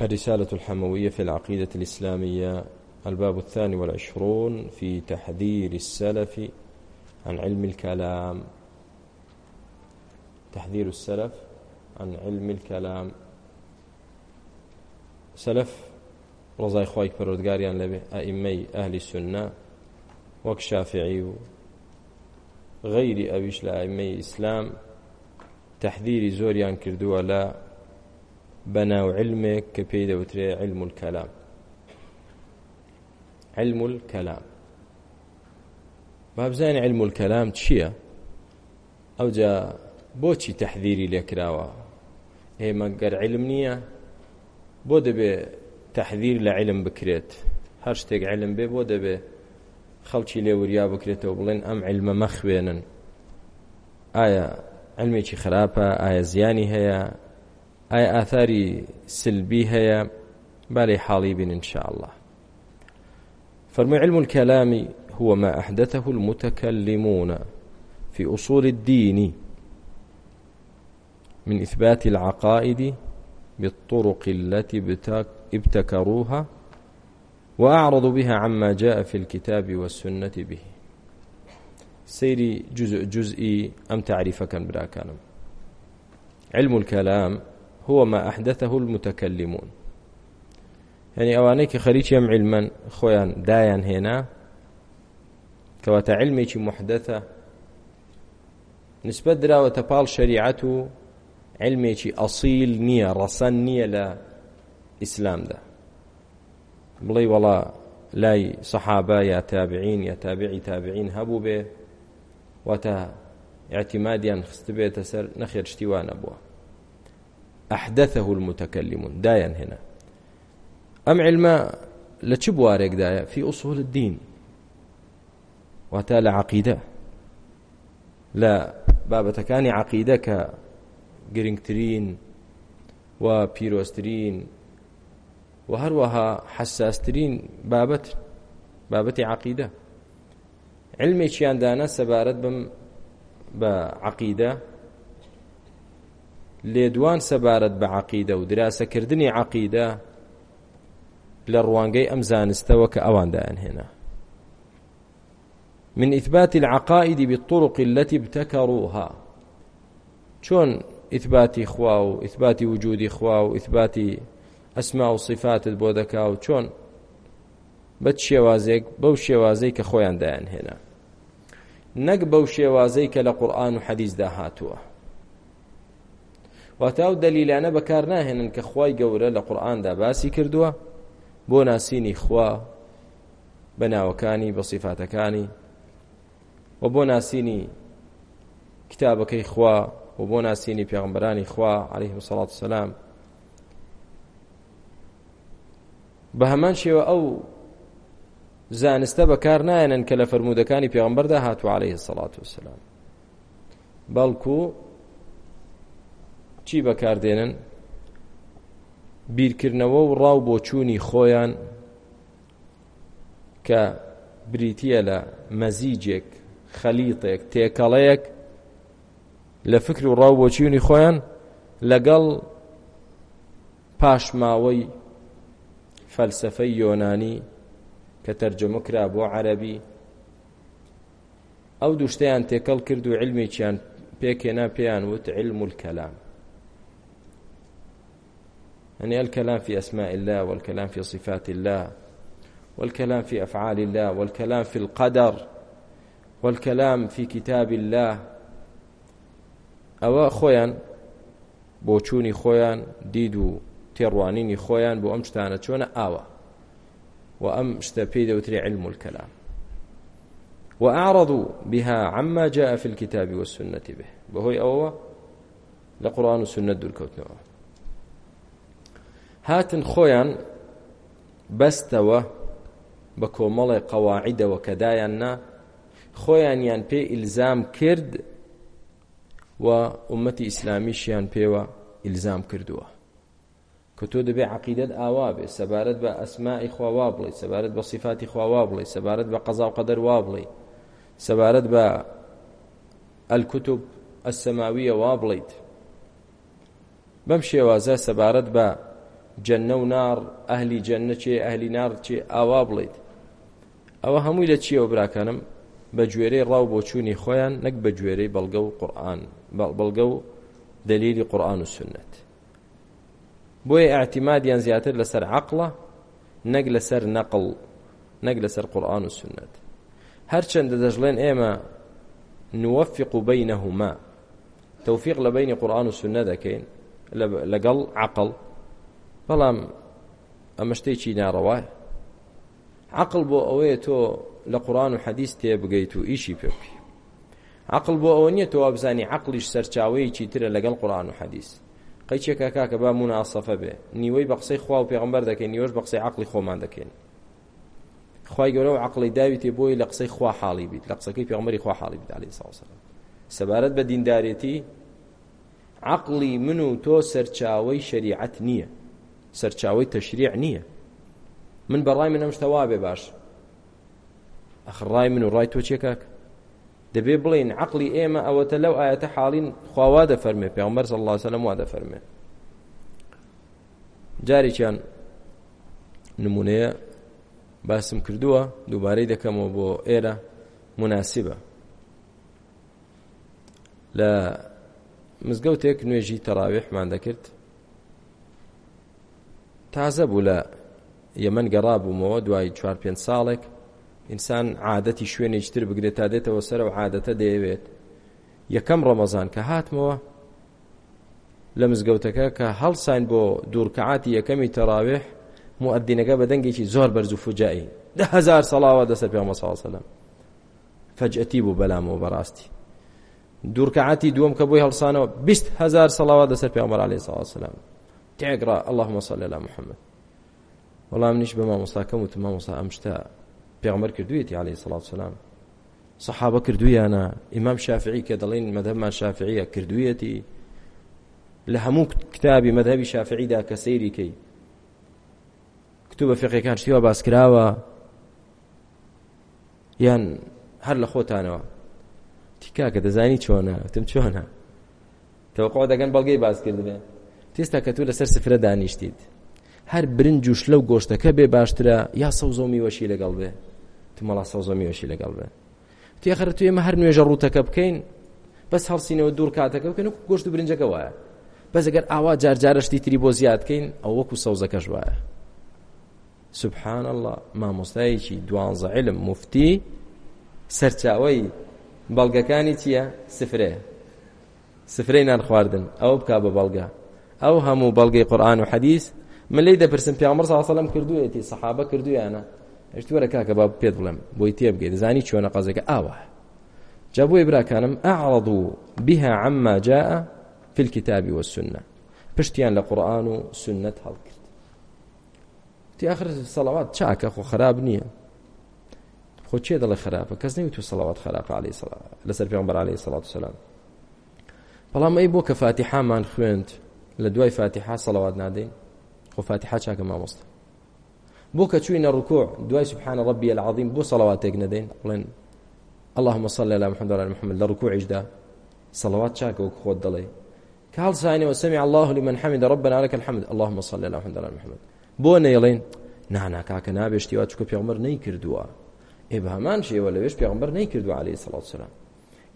الرسالة الحموية في العقيدة الإسلامية الباب الثاني والعشرون في تحذير السلف عن علم الكلام تحذير السلف عن علم الكلام سلف ڕزای خی پەرۆدگاریان لەبێ ئەئیممەی ئەهلی سنە وەک شافعی و غەیری ئەویش لە ئەئیممەی ئیسلام تەحدیری زۆریان کردووە لە بەناو علمێک کە پێی دەوترێ علم الکەلام علم الکەلام بابزانانی علم الکەلام چییە؟ ئەوجا بۆچی تەحذیری لێکراوە هێمەگەر علم نییە بۆ دەبێ تەحذیر لە علم بکرێت هەر شتێک علم بێ بۆ دەبێ خەڵکی لێوریا بکرێتەوە بڵێن ئەم علمە مەخوێنن ئایا علمێکی خراپە ئایا زیانی هەیە ئایا ئاثاری سلبی هەیە بالي حالي بن إن شاء الله فالمع علم الكلام هو ما أحدثه المتكلمون في أصول الدين من إثبات العقائد بالطرق التي ابتكروها وأعرضوا بها عما جاء في الكتاب والسنة به سيري جزء جزئي أم تعريفا كان براكانم علم الكلام هو ما أحدثه المتكلمون يعني أوانيك خريج يم علما خويان دايان هنا كواتا علمي محدثة نسبة درا وتبال شريعته علمي أصيل نية رسن نية لا إسلام ده بڵێ وەڵا لای سەحابە یا تابعین یا تابعی تابعین هەبوو بێ واتە ئاعتیمادیان خست بێتە سەر نەخێر شتیوانە بووە ئەحدەثەه المتەکەلیمون دایان هێنا ئەم علمە لە چ بوارێکدایە فی ئوسول الدین واتە لە عقیدە لە بابەتەکانی عقیدە کە گرنگترین و پیرۆستترین و هەروەها حساسترین بابەت بابەتی عقیدە علمێکیاندانە سەبارەت بم بە عقیدە لێدوان سەبارەت بە عقیدە و دراسەکردنی عقیدە لە ڕوانگەی ئەم زانستەوە کە ئەواندایان هێنا من إثبات العقائد بالطرق التي ابتكروها چۆن إثباتی خوا و إثباتی وجودی خوا و إثباتی ئەسما و صفاتت بۆ دەکا و چۆن بە شێوازێک بەو شێوازەی کە خۆیان دایان هێنا نەک بەو شێوازەی کە لە قورآن و حەدیثدا هاتووە واتاو دلیلانە بەکار ناهێنن کە خی گەورە لە قورآاندا باسی کردووە بۆ ناسینی خوا بە ناوەکانی بە سیفاتەکانی و بۆ ناسینی کتابەکەی خوا و بۆ ناسینی پێغمبەرانی خوا عليهلەیهم سەڵات سەسلام بە هەمان شێوە ئەو زانستە بەکار نایەنن کە لە فرەرمودەکانی پێغمبەردا هاتو عليه سەڵات وسلام بەڵکو چی بەکاردێنن بیرکردنەوە و ڕاو بۆ چووی خۆیان کە بریتە لە مەزیجێک خەلیتێک تێکەڵەیەک لە فکر و ڕاو بۆ چیونی خۆیان لەگەڵ پاشماوەی فەلسفەی یۆنانی کە تەرجەمەکرا بۆ عەربی ئەو دوشتیان تێکەڵ کرد و علمێکیان پێکێنا پێیان وت علم الکەلام يعني الكلام في أسماء الله والكلام في صفات الله والكلام في أفعال الله والكلام في القدر والكلام في كتاب الله ئەوە خۆیان بۆچوونی خۆیان دید و تێڕوانینی خۆیان بۆ ئەم شتانە چۆنە ئاوە و ئەم شتە پێی دەوتری علم الكلام وأعرضوا بها عما جاء في الكتاب والسنة به بهوي أوه لقرآن والسنة دول كوتنوه هاتن خۆیان بەستەوە بە کۆمەڵی قەواعیدەوە کەدایان نا خۆیان یان پێ ئیلزام کرد و ئومەتی ئیسلامیشیان پێوە ئیلزام کردووە کە تۆ دەبێ عقیدت ئاوا بێ سەبارەت بە ئەسماعی خواوا بڵێ سەبارەت بە سیفاتی خواوا بڵێ سەبارەت بە قەزا و قەدەر وا بڵێ سەبارەت بە ئەلکوتوب ئەسەماویە وا بڵیت بەم شێوازە سەبارەت بە جەنە و نار ئەهلی جەنە چێ ئەهلی نار چێ ئاوا بڵیت ئەوە هەمووی لە چیەوە براکانم بە گوێرەی ڕاو بۆ چوونی خۆیان نەک بە گوێرەی بەڵگە و قورآن بەڵگە و دلیلی قورآن و سنت بۆیە ئاعتیمادیان زیاتر لەسەر عقلە نەک لەسەر نەقڵ نەک لەسەر قورآن و سنت هەرچەندە دەژڵێن ئێمە نوەفق و بینەهما تەوفیق لە بینی قورآن و سنە دەکەین لەگەڵ عقل بەڵام ئەمە شتێکی ناڕەوە عقل بۆ ئەوەیە تۆ لە قورآن و حەدیث تێ بگەیت و ئیشی پێ بکەی عقل بۆ ئەوە نییە تۆ بزانی عقلیش سەرچاوەیەکی ترە لەگەڵ قورآن و حەدیث قەیچێکە کاکە با موناسەفە بێ نیوەی بە قسەی خوا و پێغمبەر دەکەین نیوەش بە قسەی عقلی خۆمان دەکەین خی گەورە و عقلی داوی تێ بۆی لە قسەی خوا حاڵی بیت لە قسەکەی پێغمەری خوا حاڵی بیت عليه ساوسە سەبارەت بە دیندارێتی عقلی من و تۆ سەرچاوەی شریعت نییە سەرچاوی تەشریع نییە من بەڕای من ئەمشتەوا بێ باش ئەخڕای من و ڕای تۆ چێکاک دەبێ بڵین عقلی ئێمە ئەوەتە لەو ئاەتە حاڵین خواوا دەفەرمێ پێمەەر زە الله سەلم وا دەفەرمێ جارێکیان نمونەیە باسم کردووە دووبارەی دەکەمەوە بۆ ئێرە مناسبە لە مزگەوتێک نوێژی تەراویحمان دەکرد تازە بوو لە یەمەەن گەڕا بوومەوە دوای چوار پێ ساڵێک ئینسان عادەتی شوێنێکتر بگرێت تا دێتەوە سەر و عادەتە دەیەوێت یەکەم ڕەمەزان کە هاتمەوە لە مزگەوتەکە کە هەڵسان بۆ دوورکەعاتی یەکەمی تەراوێح مؤدینەکە بە دەنگێکی زۆر بەرز و فوجایی دههزار سەڵاوە دەسەر پێ مەساڵسەلم فەجئەتی بوو بەلامەوە بەڕاستی دوورکەعاتی دووەم کە بۆی هەڵسانەوە بیست هزار سەڵاوە دەسەر پێ عمەر عليه سەڵسەلام تێگرا اللهم صل على محمد والله منیش بە مامۆستاکەم وتم مامۆستا ئەم شتا پێغمبەر کردوێتی عليه الصلاة والسلام صحابە کردویانە ئیمام شافعی کە دەڵێن مەذهبمان شافعیە کردویەتی لە هەموو کتابی مەذهبی شافعیدا کە سەیریکەی کتوبە فقیەکان شتیوە باسکراوە یان هەر لە خۆتانەوە تیکا کە دەزانی چۆنە وتم چۆنە تەوەقع دەگەن بەڵگەی باز کردبێ تێستا کە تۆ لەسەر سفرە دانیشتیت هەر برنج و شلە و گۆشتەکە بێ باشترە یا سەوزە و میوەشی لەگەڵ بێ تو مەڵا سەوزە و میوەشی لەگەڵ بێ تێخەرە تو ئێمە هەر نوێژە ڕوتەکە بکەین بەس هەڵسینەوە دوور کاتەکە بکەن و گۆشت و برنجەکە وایە بەس ئەگەر ئاوا جارجارشتی تری بۆ زیادکەین ئەو وەکو سەوزەکەش وایە سبحان الله مامۆستایەکی دوانزە علم مفتی سەرچاوەی بەڵگەکانی چییە سفرێ سفرەی نان خواردن ئەو بک بە بەڵگە ئەو هەموو بەڵگەی قورآن و حەدیث من لی دەپرسم پیامبر صلی الله علیه و سلم کردوێتی صحابه کردویانە هشت وەرە کاکە با پێت بڵێم بۆی تێبگەیت زانی چۆنە قەزەکە ئاوە جا بۆی براکانم ئاعرضوا بها عما جاء في الكتاب والسنة پشتیان لە قورآن و سنت هەڵکرد تی آخر سەڵاوات چاکە خۆ خراب نییە خۆ چێ دەڵێ خراپە کەس نەوی تو سەڵاوات خراپە علی لەسەر پێمبەر علی سەڵات و سەسلام بەڵام ئەی بۆ کە فاتیحامان خوێند لە دوای فاتحا سەڵەوات نادەین خۆ فاتحا چاکە مامۆستا بۆ کە چوینە ڕکوع دوای سبحانە ڕەبی العظیم بۆ سەڵەواتێک نەدەین بڵێن اللهم صل على محمد وعلى محمد لە ڕکوعیشدا سەڵەوات چاکە وەک خۆت دەڵێ کە هەڵسانەوە سمع الله لمن حمد ربنا لك الحمد اللهم صل على محمد وعلى محمد بۆ نەیڵێن نانا کاکە نابێشتیوا چکە پێغمبەر نەیکردووە ئێ بە هەمان شێوە لەوێش پێغمبەر نەیکردووە عليه الصلاة والسلام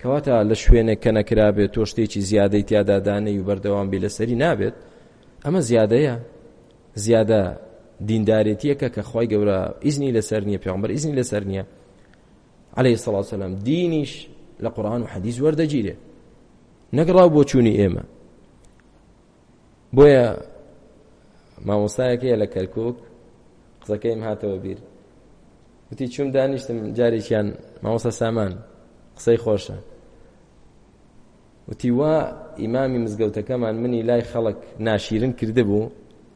کەواتە لە شوێنێک کە نەکرابێت تۆ شتێکی زیادەی تیادادانەی و بەردەوام بێ لەسەری نابێت ئەمە زیادەیە زیادە دیندارێتیەکە کە خی گەورە ئیزنی لەسەر نییە پێمبەر ئیزنی لەسەر نییە عليه سڵ سلام دینیش لە قورآان و حەدیز وەردەگیرێ نەگەڵاو بۆ چوونی ئێمە بۆیە مامۆستایەک هەیە لە کەرکک قسەکەیم هاتەوە بیر وتی چوم دانیشتم جارێکیان مامۆستا سامان قسەی خۆشە وتی وا ئیمامی مزگەوتەکەمان منی لای خەڵک ناشیرن کرده بوو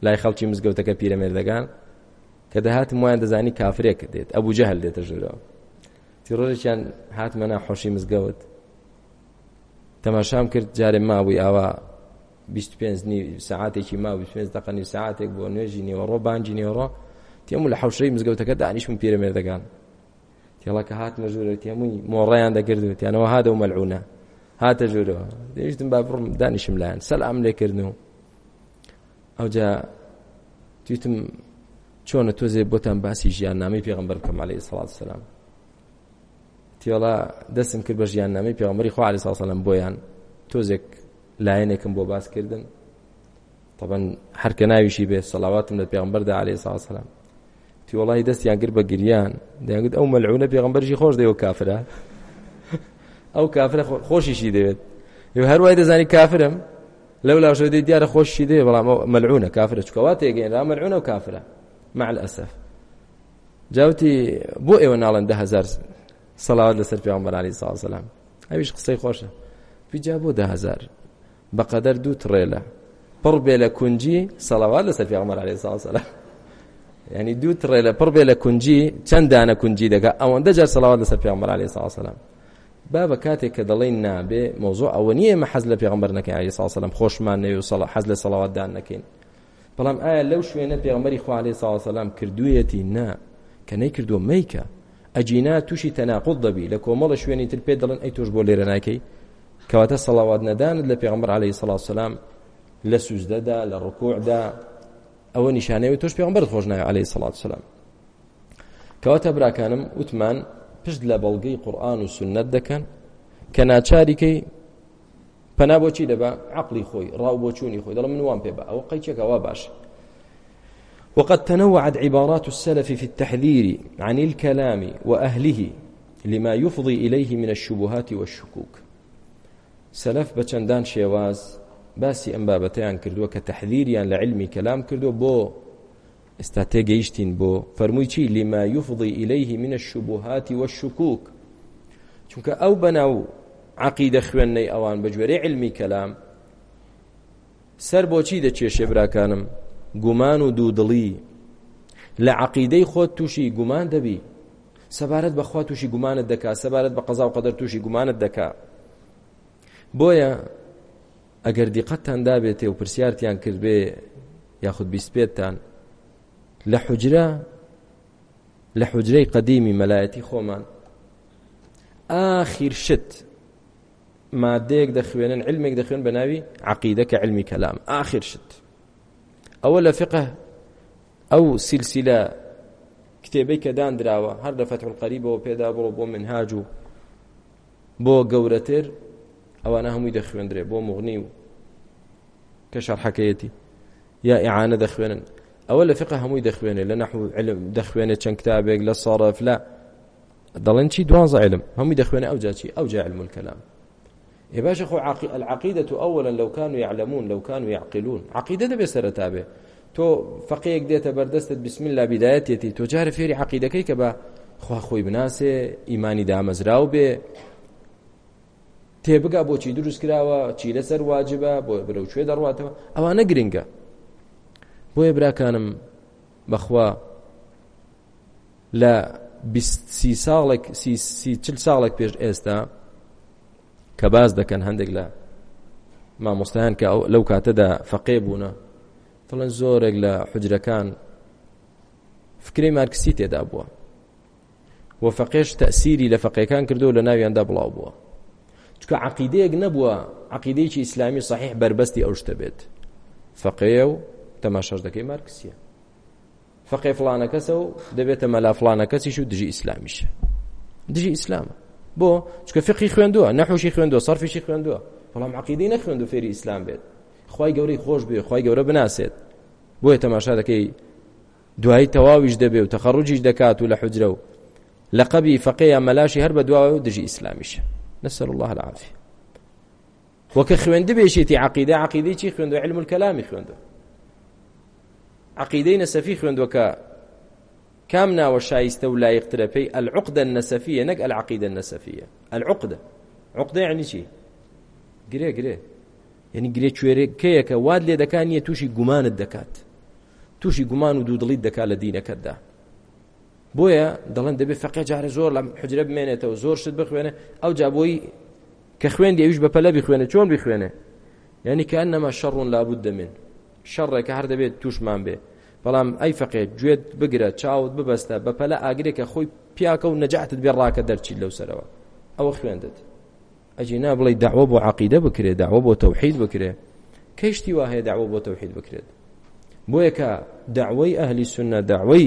لای خەڵکی مزگەوتەکە پیرەمێردەکان کە دەهاتم وایان دەزانی کافرێک دێت ئەبوو جەهل دێتە ژێرەوە تی ڕۆژێکیان هاتمە ناخۆشی مزگەوت تەماشام کرد جارێ ماوەی ئاوا سعاتێکی ماوی پێنج دقنی سعاتێک بۆ نوێژی نیوەڕۆ بانجی نیوەڕۆ تێمو لە حوشەی مزگەوتەکە دانیشم پیرەمێردەکان تێڵەکە هاتمە ژوورە تێمووی مۆڕیان دەگردوێت یانەوە هادە و مەلعونە هاتە ژوورەوە دەویشتم با بڕم دانیشم لایەن سەلام لێکردن و ئەوجا تویتم چۆنە تۆزێ بۆتان باسی ژیان نامی پێغمبەر بکەم عليه سڵات سلام تیڵا دەستم کرد بە ژیان نامی پێغمبەری خوا عليه سلام بۆیان تۆزێک لایەنێکم بۆ باسکردن طبعا هەر کە ناویشی بێ سەلاواتم لە پێغمبەردا عليه سلام تی وڵی دەستیان گر بە گریان دەیانگوت ئەو مەلعونە پێغمبەرژی خۆش دەیەوە کافرە ئەو کافرە خۆشیشی دەوێت هەر وای دەزانی کافرم لەو لاژە دی دیارە خۆشی دێ بەڵام مەلعونە کافرە چکەوا تێگەێنرا مەلعونە و کافرە مع الأسف جاوتی بۆ ئێوە ناڵەن ده هزار سەلاوات لەسەر پێغەمبەرانی ساڵسەلام ئەویش قسەی خۆشە پیجا بۆ ده هزار بەقەدەر دوو تڕێلە پڕ بێ لە کونجی سەلاوات لەسەر پێغەمبەرانی ساڵسەلام ینی دوو تڕێلە پڕ بێ لە کونجی چەند دانە کونجی دەکە ئەوەندە جار سەلاوات لەسەر پێغەمبەرانی ساڵسەلام با بە کاتێک کە دەڵێن نابێ مۆزۆ ئەوە نییە مە حەز لە پێغمبەر نەکەین علی ساسەلم خۆشمان نەوێ و حەز لە سەڵاواتدان نەکەین بەڵام ئایا لەو شوێنە پێغمەری خوالێ ساسەلام کردوویەتی نا کە نەیکردووە مەیکە ئەجینا تووشی تەناقض دەبی لە کۆمەڵە شوێنی تر پێ دەڵێن ئەی تۆش بۆ لێرە ناکەی کەواتە سەڵاوات نەدانت لە پێغمبەر علی سلام لە سوزدەدا لە ڕکوعدا ئەوە نیشانەوەی تۆش پێغمبەر خۆش نایە علی سلام کەواتە براکانم وتمان پشت لە بەڵگەی قورآن و سنت دەکەن کە ناچاریکەی پەنا بۆچی دەبا عقلی خۆی ڕاو بۆ چوونی خۆی دەڵم من وام پێ بە ئەوە قەیچێکەوە باشە وقد تنوعت عبارات السلف في التحذير عن الكلام وأهله لما يفضي إليه من الشبهات والشكوك سلف بچندان شێواز باسی ئەم بابەتیان کردووە کە تحذیریان لە علمی کەلام کردو بۆ ئێستا تێگەیشتین بۆ فەرمووی چی لیما یفضی ئیلەیهی منە شوبهاتی وە شکوک چونکە ئەو بەناو عقیدە خوێندنەی ئەوان بەگوێرەی علمی کەلام سەر بۆچی دەچێشێ براکانم گومان و دوودڵی لە عقیدەی خۆت تووشی گومان دەبی سەبارەت بەخوا تووشی گومانت دەکا سەبارەت بە قەزا و قەدەر تووشی گومانت دەکا بۆیە ئەگەر دیقەتتان دابێتێ و پرسیارتیان کردبێ یاخود بیسپێتتان لە حجرە لە حجرەی قدیمی مەلایەتی خۆمان ئاخیر شت مادەیەک دەخوێنن علمێک دەخوێن بە ناوی عقیدە کە علمی کەلام ئاخیر شت ئەوە لە فقه ئەو سیلسیلە کتێبەی کە دانراوە هەر لە فەتح القەریبەوە پێدا بڕۆ بۆ منهاج و بۆ گەورەتر ئەوانە هەمووی دەخوێندرێ بۆ مغنی و کە شەرحەکەیەتی یا ئیعانە دەخوێنن ئەوە لە فقه هەمووی دەخوێنێ لە نحو علم دەخوێنێ چەند کتابێک لە سەرف لە دەڵێن چی دوانزە علم هەمووی دەخوێنێ ئەو جاچی ئەو جا علم الكلام إيه باشا خو عقي... العقيدة أولا لو كانوا يعلمون لو كانوا يعقلون عقيدة دبي سرتابه تو فقيك ديت بردستت بسم الله بدايتي تو جار فيري عقيدتك كبا خو خوي بناسه ايماني دامزراو به تێبگا بۆچی دروست کراوە چی لەسەر واجبە بۆ برەوچێ دەڕاتەوە ئەوانە گرنگە بۆیە براکانم بەخوا لە سی ساڵێک چل ساڵێک پێش ئێستا کە باز دەکەن هەندێک لە مامۆستایان کە لەو کاتەدا فەقێ بوونە فڵەن زۆرێک لە حجرەکان فکری مارکسی تێدا بووە و فەقێش تەسیری لە فەقیەکان کردو لە ناویاندا بڵاو بووە چکە عقیدەیەک نەبووە عقیدەیەکی ئیسلامی صحیح بربەستی ئەو شتە بێت فەقێ و تەماشاش دەکەی مارکسیە فەقێ فلانە کەسە و دەبێتە مەلا فلانە کەسیش و دژی ئیسلامیشە دژی ئیسلامە بۆ چکە فقی خوێندووە نەحوشی خوێندووە سەرفیشی خوێندووە بەڵام عقیدەی نەخوێند و فێری ئیسلام بێت خی گەورەی خۆش بێ خی گەورە بناسێت بۆیە تەماشا دەکەی دوایی تەواویش دەبێ و تەخەڕوجیش دەکات و لە حجرە و لە قەبی فەقەیە مەلاشی هەر بە دواوە و دژی ئیسلامیشە نسأل الله العافية وەکە خوێندبێشێتی عقیدە عقیدەی چی خوێندو علم الكلامی خوێندو عقیدەی نەسەفی خوێندوەکە کام ناوە شایستە و لایەقترە پێی ئەلعقدە نەسەفیە نەک ئەلعقیدە نەسەفیە ئەلعقدە عقدە یعنی چی گرێ گرێ یعنی گرێ کوێرەکەیەکە واد لێ دەکان یە تووشی گومانت دەکات تووشی گومان و دوودڵیت دەکات لە دینەکەتدا بۆیە دەڵێن دەبێ فەقێ جارە زۆر لەم حجرە بمێنێتەوە زۆر شت بخوێنە ئەو جابۆی کە خوێن دێویش بە پەلە بخوێنە چۆن بخوێنێ یعنی کە ئەنەما شەڕون لابوود دەمێن شەڕێکە هەر دەبێت تووشمان بێ بەڵام ئەی فەقێت گوێت بگرە چاوت ببەستە بە پەلە ئاگرێکە خۆی پیاکە و نەجاتت بێ ڕاکە دەرچیت لەوسەرەوە ئەوە خوێندت ئەجینا بڵێ داوە بۆ عقیدە بکرێت داوە بۆ تەوحید بکرێ کەشتی وا هەیە داوە بۆ تەوحید بکرێت بۆ یەکە داوەی ئەهلی سنە داوەی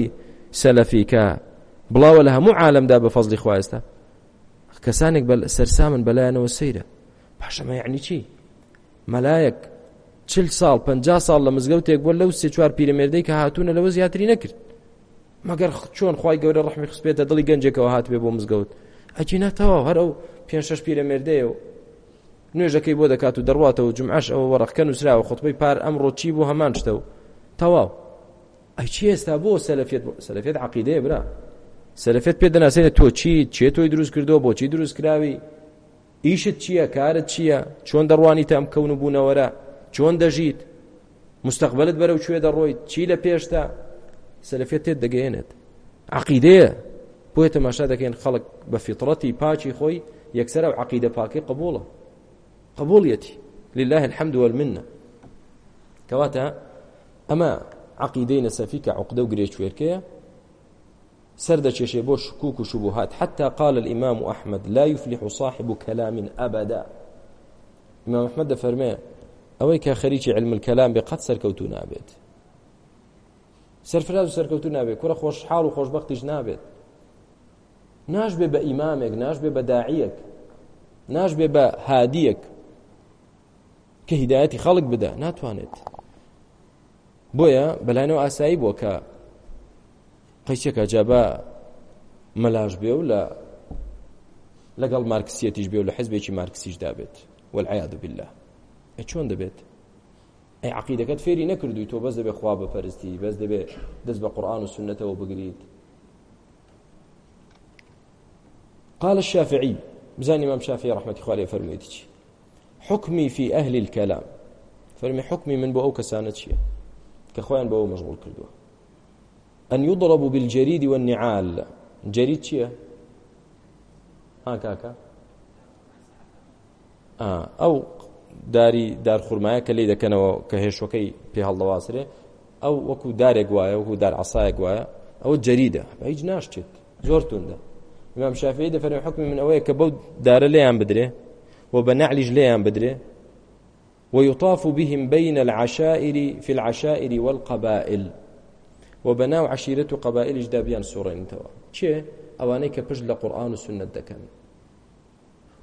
سەلەفیکە بڵاوە لە هەموو عالمدا بە فەزلی خوایستە کەسانێک بە سەرسامن بەلایەنەوە سەیرە پاشەمە یعنی چی مەلایەک چل ساڵ پ ساڵ لە مزگەوت تێک بۆ لەو سێ چوار پیرەمێردەی کە هاتوونە لەوە زیاتری نەکرد مەگەر چۆن خی گەورە ڕحمی خسپێتە دڵی گەنجێکەوە هاتبێ بۆ مزگەوت ئەچی نەتەوە هەر ئەو پێ شش پیرەمێردەیە و نوێژەکەی بۆ دەکات و دەڕاتەوە جمعش ئەوە وەڕخکە نووسراوە خۆتبەی پار ئەمڕۆ چی بۆ هەمان شتە و تەواو ئەی چی ئێستا بۆ سەلفێت سەلفێت عقیدەیە برا سەلفێت پێ دەناسێنێت تۆ چی چێ تۆی دروست کردەوە بۆچی دروست کراوی ئیشت چییە کارت چییە چۆن دەڕوانی تام کەون بوونەوەرە چۆن دەژیت مستەقبلت بەرەو کوێ دەڕۆیت چی لە پێشتا سەلفێت تێت دەگەێنێت عقیدەیە بۆیە تەماشا دەکەین خەڵک بە فیتڕەتی پاچی خۆی یەکسەر ئەو عقیدە پاکی قبوڵە قبوڵیەتی لله الحمد والمنە کەواتە ئەمە عقیدەی نەسەفی کە عقدە و گرێچێرکەیە سەردەچێشێ بۆ شکوک و شبهات حتى قال الإمام أحمد لا يفلح صاحب كلام أبدا إمام أحمد دەفەرمێ ئەوەی کە خەریکی علم کەلام بێ قەت سەرکەوتو نابێت سەرفراز و سەرکەوتو نابێت کوڕە خۆشحاڵ و خۆشببختیش نابێت ناشبێ بە ئیمامێک ناشبێ بە داعیەک ناشبێ بە هادیەک کە هیداەتی خەڵک بدە ناتوانێت بۆیە بەلاینەوە ئاسایی بۆ کە قەیچێکە جابە مەلاش بێ و لە لەگەڵ مارکسیەتیش بێ و لە حزبێکی مارکسیش دابێت والعیاد بالله چۆن دەبێت ئەی عقیدەکەت فێری نەکردووی تۆ بەس دەبێ خوا بەپەرستی بەس دەبێ دەست بە قورآن و سنتەوە بگریت قال الشافعي بزاني امام الشافعي رحمه الله عليه فرميت حكمي في اهل الكلام فرمي حكمي من بو كسانت شيء كخوان بو مشغول كردوا ان يضرب بالجريد والنعال جريد شيء هاك هاك آه او داری دارخورمایە کە لی دەکەنەوە کە هێشەکەی پێ هەڵدەواسرێ ئەو وەکو دارێک وایە وەکو دار عسایەک وایە ئەوە جەریدە هیچ ناشتێت زۆر توندە ئمام شافعی دەفەرێ حکمی من ئەوەیە کە بەو دارە لێیان بدرێ و بە نعلیش لێیان بدرێ ويطاف بهم بين العشائر في العشائر والقبائل وبناو عشيرة قبائل جدابيان سورين توا چه اوانيك پش لقرآن و سنت دكن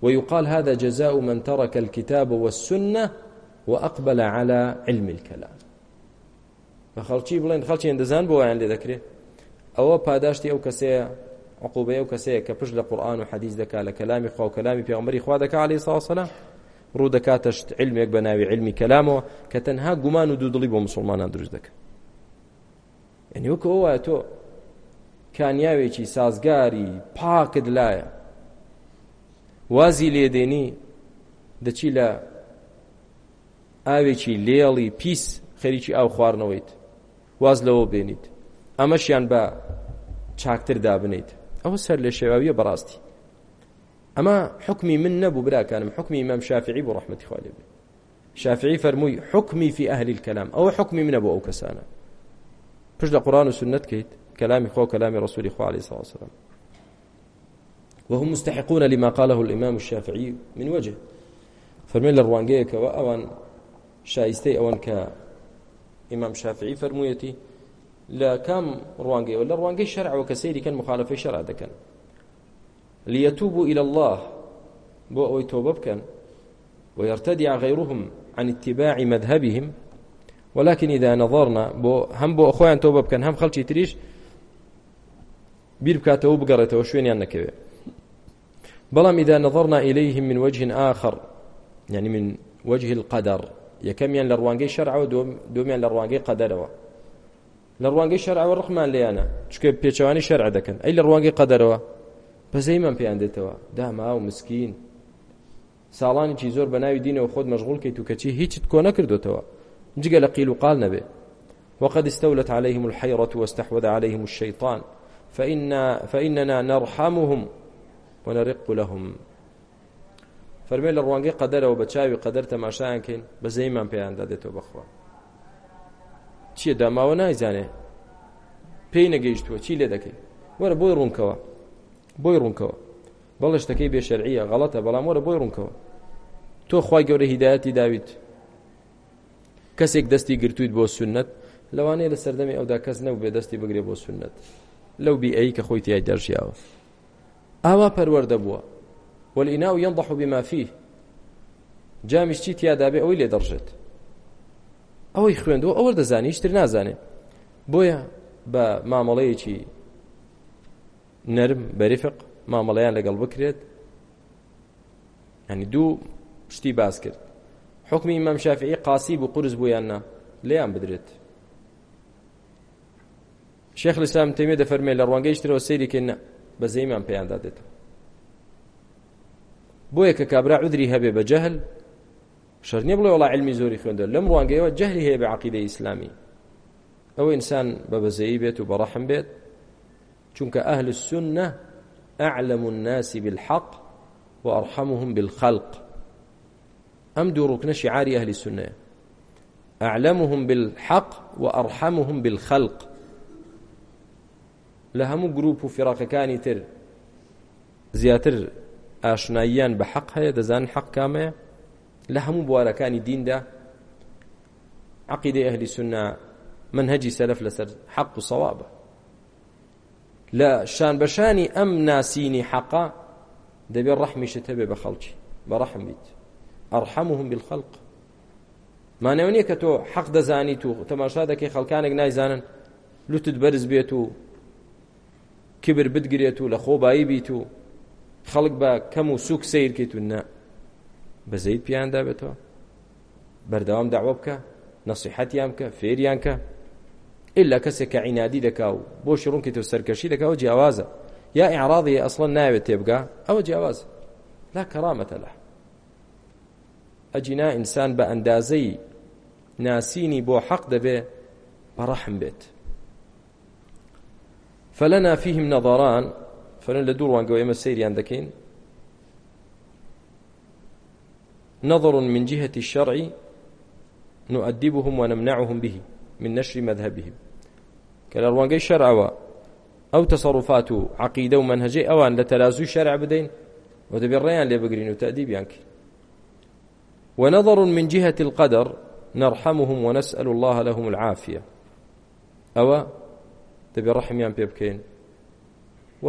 ويقال هذا جزاء من ترك الكتاب والسنة وأقبل على علم الكلام بەخەڵکی بڵێن خەڵکی دەزان بۆیان لێ دەکرێت ئەوە پاداشتی ئەو کەسەیە عقوبە ئەو کەسەیە کە پشت لە قورآن و حەدیث دەکا لە کەلامی خوا و کەلامی پێغمبەری خوا دەکا علی ساسەلا ڕوو دەکاتەشت علمێک بە ناوی علمی کەلامەوە کە تەنها گومان و دوودڵی بۆ مسلمانان دروست دەکە ئەنی وەکە ئەو وایە تۆ کانیاوێکی سازگاری پاکت لایە وازی لێدێنی دەچی لە ئاوێکی لێڵی پیس خەریکی ئاو خواردنەوەیت واز لەوە بێنیت ئەمەشیان بە چاکتر دابنیت ئەوە سەر لە شێواویە بەڕاستی ئەمە حکمی من نەبوو براکانم حکمی مەم شافعی بۆ ڕحمەتی خوا لێ بێت شافعی فەرمووی حکمی فی ئەهلی الکەلام ئەوە حکمی منە بۆ ئەو کەسانە پشت لە قورآن و سنت کەیت کەلامی خۆ کەلامی ڕسووری خوا علیه السلام وهم مستحقون لما قاله الإمام الشافعي من وجه فرمي لروانجيك وأوان شايستي أوان ك إمام شافعي فرمويتي لا كام روانجي ولا روانجي شرع وكسيري كان مخالف شرع دكان ليتوبوا إلى الله بو أوي توبب كان ويرتدع غيرهم عن اتباع مذهبهم ولكن إذا نظرنا بو هم بو أخوان توبب كان هم خلشي تريش بير بكاتەوە بگەڕێتەوە شوێنیان نەکەوێت بەڵام إذا نظرنا إليهم من وجه آخر يعني من وجه القدر یەکەمیان لە ڕوانگەی شەرعەوە دومیان لە ڕوانگەی قەدەرەوە لە ڕوانگەی شەرعەوە ڕخمان لیانە چکە پێچوانی شەرع دەکەن ئەی لە ڕوانگەی قەدەرەوە پەزەی من پێیان دێتەوە داما و مسکین ساڵانێکی زۆر بە ناوی دینەوە خۆت مەشغول کەیت و کەچی هیچت کۆ نەکردوتەوە جگە لە قیل و قال نەبێ وقد استولت عليهم الحيرة واستحوذ عليهم الشيطان فإن فإننا نرحمهم ونرق لهم فەرمێ لە ڕوانگەی قەدەرەوە بە چاوی قەدەر تەماشایان کەین بە زەیمان پێیاندا دێتەوە بەخوا چییە داماوە نایزانێ پێی نەگەیشتووە چی لێ دەکەی وەرە بۆی ڕوونکەوە بۆی ڕوونکەوە بەڵێ شتەکەی بێشەرعیە غەڵەتە بەڵام وەرە بۆی ڕوونکەوە تۆ خی گەورە هیداەتی داویت کەسێک دەستی گرتویت بۆ سنت لەوانەیە لە سەردەمی ئەودا کەس نەو بێ دەستی بگرێ بۆ سنت لەو بی ئەی کە خۆی تیای دەرژیاوە ئاوا پەروەەردە بووە وەلئیناو ينضح بما فيه جامیش چی تیادابێ ئەوەی لێ دەڕژێت ئەوەی خوێندەوە ئەوە دەزانی هیچتر نازانێت بۆیە بە مامەڵەیەکی نەرم بەریفق مامەڵەیان لەگەڵ بکرێت ینی دوو شتی باز کرد حکمی ئیمام شافعی قاسی بوو قرس بوو یاننا لێیان بدرێت شێخ لەسلام تەمێ دەفەرمێ لە ڕوانگەیشترەوە سەیری کردە بە زەیمان پێیاندا دێتەوە بۆیە کە کابرا عودری هەبێ بە جەهل شەرنیە بڵێ وڵا علمی زۆری خوێندە لەم ڕوانگەیەوە جەهلی هەیە بە عقیدە ئیسلامی ئەوە ئینسان بە بەزەیی بێت و بەڕەحم بێت چونکە ئەهل السنة أعلم الناس بالحق وأرحمهم بالخلق أم دوو ڕووکنە شعاری ئەهلی سنەیە أعلمهم بالحق وأرحمهم بالخلق لە هەموو گروپ و فیراقەکانی تر زیاتر ئاشناییان بە حەق هەیە دەزان حەق کامەیە لە هەموو بوارەکانی دیندا عقیدەی ئەهلی سنە منهجی سەلف لەسەر حەق و سەوابە لە شان بەشانی ئەم ناسینی حەقا دەبێت ڕەحمیشت هەبێ بە خەڵکی بە ڕەحم بیت ئەرحەمهم بالخەلق مانەوە نییە کە تۆ حەق دەزانیت و تەماشا دەکەی خەڵکانێک نایزانن لوتت بەرز بێت و کبر بدگرێت و لە خۆبایی بیت و خەڵک بە کەم و سوک سیرکەیت و نە بە زەید پیاندا بێتەوە بەردەوام داوا بکە نەسیحەتیان بکە فێریان کە ئللا کەسێک کە عینادی دەکا و بۆ شڕونکی تۆ سەرکەشی دەکا و جیاوازە یا عراضی ئەسڵەن ناوێت تێبگا ئەوە جیاواز لا کەرامەتە لە ئەجینا ئینسان بە ئەندازەی ناسینی بۆ حەق دەبێ بەڕەحم بێت فلنا فيهم نظران فلن لدور وانقوا إما السيري عندكين نظر من جهة الشرع نؤدبهم ونمنعهم به من نشر مذهبهم كالأروانقي الشرع أو تصرفات عقيدة ومنهجي أوان لتلازو الشرع بدين وتبريان لبقرين وتأديب يانك ونظر من جهة القدر نرحمهم ونسأل الله لهم العافية أو دەبێ ڕحمیان پێ بکەین و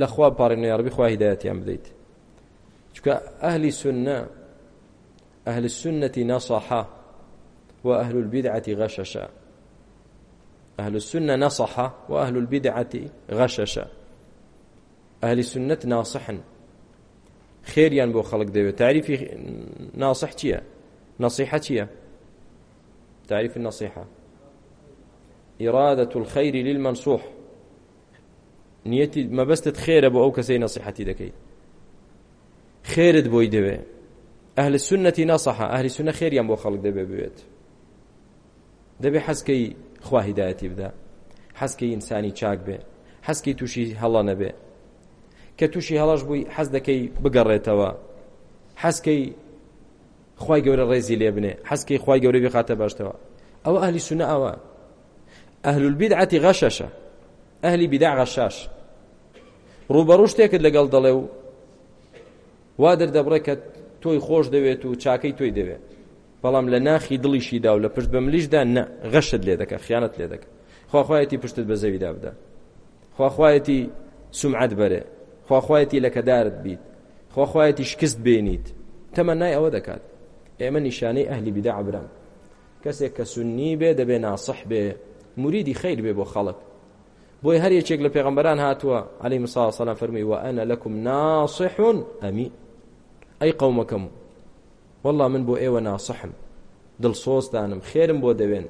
لەخوا پارێنە یاربی خوا هیدایەتیان بدەیت چکە ئەهلی سنە ئەهل سنەتی نەسەحا و ئەهل البیدعەتی غەشەشە ئەهل سنە نەسەحا و ئەهل البیدعەتی غەشەشە ئەهلی سنەت ناسحن خێریان بۆ خەڵک دەوێت تعریفی ناسح چییە نەسیحە چییە تعریف النەسیحە ئیرادەت الخەیری للمەنسوح نیەتی مەبەستت خێرە بۆ ئەو کەسەی نەسیحەتی دەکەیت خێرت بۆی دەوێ ئەهل سنەتی نەسەحە ئەهلی سنە خێریان بۆ خەڵک دەبێ بوێت دەبێ حەزکەی خوا هیدایەتی بدا حەزکەی ئینسانی چاک بێ حەزکی تووشی هەڵە نەبێ کە تووشی هەڵەش بووی حەز دەکەی بگەڕێتەوە حەزکەی خی گەورە ڕێزی لێ بنێ حەزکەی خی گەورە بێ خاتە باشتەوە ئەوە ئەهلی سنە ئەوە ئەهل البدعة غەشەشە ئەهلی بدع غەشاش ڕوبەڕوو شتێکت لەگەڵ دەڵێ و وا دەردەبڕێ کە تۆی خۆش دەوێت و چاکەی تۆی دەوێت بەڵام لە ناخی دڵیشیدا و لە پشت بەملیشدا نە غەشت لێ دەکە خیانەت لێ دەکە خواخوایەتی پشتت بە زەویدا بدە خواخوایەتی سمعەت بەرێ خواخوایەتی لەکەدارت بیت خواخوایەتی شکست بێنیت تەمەنای ئەوە دەکات ئێمە نیشانەی ئەهلی بیدا عبرام کەسێک کە سنی بێ دەبێ ناسەح بێ مریدی خیر بێ بۆ خەڵک بۆی هەر یەکێک لە پێغەمبەران هاتووە علی مسا سەلا فەرمی و ئەنە لەکم ناسحون ئەمی ئەی قەومەکەم والله من بۆ ئێوە ناسحم دڵسۆزدانم خێرم بۆ دەوێن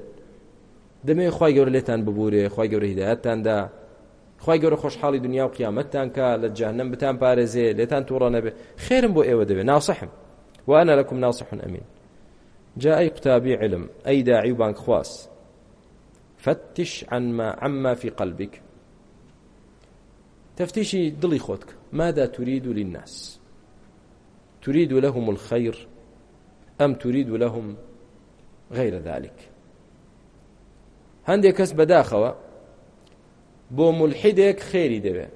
دەمێ خی گەورە لێتان ببوورێ خی گەورە هیداەتتاندا خی گەورە خۆشحاڵی دنیا و قیامەتتان کە لە جاهنم بتان پارێزێ لێتان تووڕە نەبێ خێرم بۆ ئێوە دەوێ ناسحم وأنا لكم ناصح أمين جاء أي قتابي علم أي داعي بانك خواس فتش عن ما عما في قلبك تفتيشي ضلي خودك ماذا تريد للناس تريد لهم الخير أم تريد لهم غير ذلك هەندێک کەس بەداخەوە بۆ ملحیدێک خێری دەوێ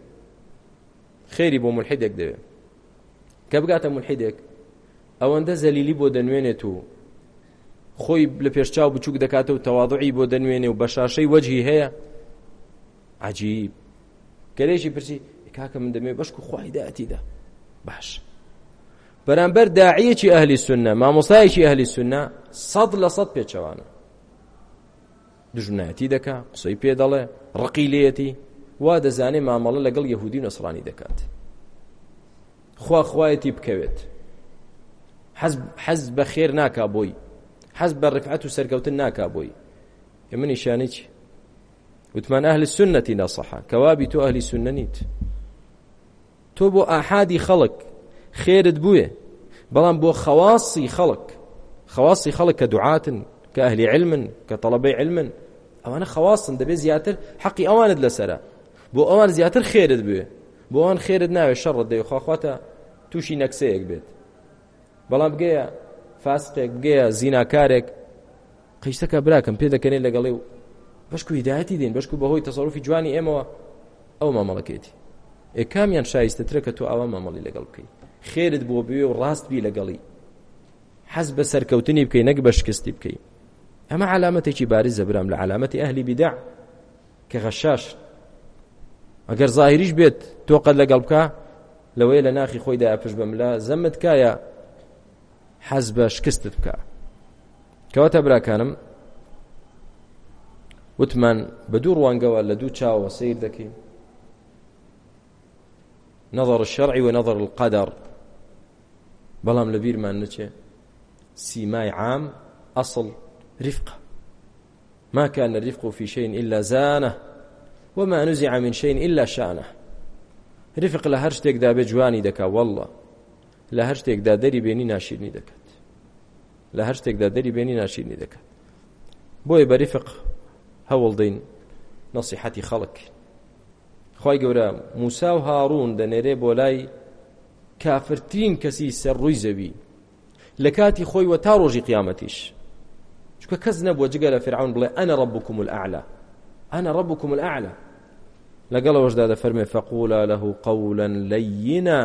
خێری بۆ ملحیدێک دەوێ کە بگاتە ملحیدێک ئەوەندە زەلیلی بۆ دەنوێنێت و خۆی لە پێشچاو بچووک دەکاتەوە تەواضعی بۆ دەنوێنێ و بە شاشەی وەجهی هەیە عجیب گەلێکی پرسی کاکە من دەمێ بەشک و خوایداەتیدا باش بەرامبەر داعیەکی ئەهلی سنە مامۆسایەکی ئەهلی سنە سەد لە سەد پێچەوانە دژنایەتی دەکا قسەی پێ دەڵێ ڕقیلەتی وا دەزانێ مامەڵە لەگەڵ یەهودی نەسرانی دەکات خوا خوایەتی بکەوێت حەز بە خێر ناکا بۆی حەز بە ڕکعەت و سەرکەوتن ناکا بۆی منی شانێکی وتمان ئەهل سنەتی نەسەحا کەوابی تۆ ئەهلی سنە نیت تۆ بۆ ئاحادی خەڵک خێرت بووێ بەڵام بۆ خەواسی خەڵک خەواسی خەڵک کە دوعاتن کە ئەهلی علمن کە تەڵەبەی علمن ئەوانە خەواسن دەبێت زیاتر حەقی ئەوانت لەسرە بۆ ئەوان زیاتر خێرت بوێ بۆ ئەوان خێرت ناوێ شەڕت دەیخواخواتە تووشی نەکسەیەک بێت بەڵام بگەیە فاسقێک گەیە زیناکارێک قیشتەکە براکەم پێ دەکەنێت لەگەڵێ و بەشک هیداەتی دێن بەشک بەهۆی تەسەڕفی جوانی ئێمەوە ئەو مامەڵەکەێتی ئێ کامیان شایستەترە کە تۆ ئاوا مامەڵی لەگەڵ بکەیت خێرت بۆ بێ و ڕاستبی لەگەڵی حەز بە سەرکەوتنی بکەی نەک بە شکستی بکەی ئەمە علامەتێکی بارز زەبرام لە علامەتی ئەهلی بیدع کە غەشاش ئەگەر زاهریش بێت تۆ قەت لەگەڵ بکە لەوەی لە ناخی خۆیدا ئەپش بەملا زەمت کایە حەز بە شکستت بکە کەواتە براکانم وتمان بە دوو ڕوانگەوە لە دوو چاوە سیر دەکەین نظر الشرعي ونظر القدر بەڵام لە بیرمان نەچێ سیمای عام ئەسڵ رفقة ما كان الرفق في شيء إلا زانه وما نزع من شيء إلا شانه رفق لە هەر شتێکدا بێ جوانی دەکا والله لە هەر شتێکدا دەری بێنی ناشیرنی دەکات لە هەر شتێکدا دەری بێنی ناشیرنی دەکات بۆیە بەریفق هەوڵ دەین نەسیحەتی خەڵک خی گەورە موسا و هاڕون دەنێرێ بۆ لای کافرترین کەسی سەرڕووی زەوی لە کاتی خۆی وە تا ڕۆژی قیامەتیش چکە کەس نەبووە جگە لە فرعون بڵێ ئەنە ڕبکم الأعلا ئەنە ڕبکم الأعلا لەگەڵەوەشدا دەفەرمێ فەقولا لەه قەولا لەینا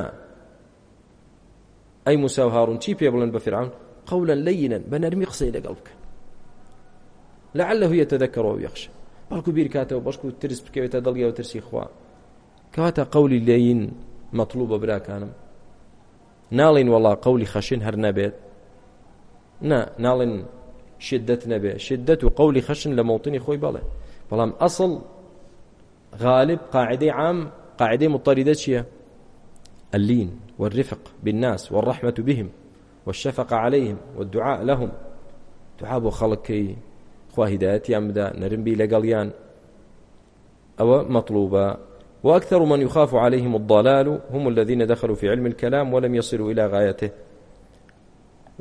ئەی موسا و هاڕون چی پێ بڵن بە فرعون قولا لينا بنرمي قسەی لەگەڵ بکە لعله يتذكر ويخشى بەڵکو بیرکاتەوە بەشک و ترس بکەوێتە دڵیەوە ترسی خوا کەواتە قولی لین مەطلوب بە براکانم ناڵین وڵا قولی خەشین هەر نەبێت نا ناڵین شدت نەبێ شدت و قولی خەشن لە مەوتنی خۆی بەڵێ بەڵام ئەسڵ غالب قاعدەی عام قاعدەی مطەریدە چییە ئەلین والرفق بالناس والرحمة بهم والشفقة عليهم والدعاء لهم دعاء بۆ خەڵکی خوا هدایەتیان بدا نەرمبی لەگەڵیان ئەوە مطلوبة وأكثر من يخاف عليهم الضلال هم الذين دخلوا في علم الكلام ولم يصلوا إلى غايته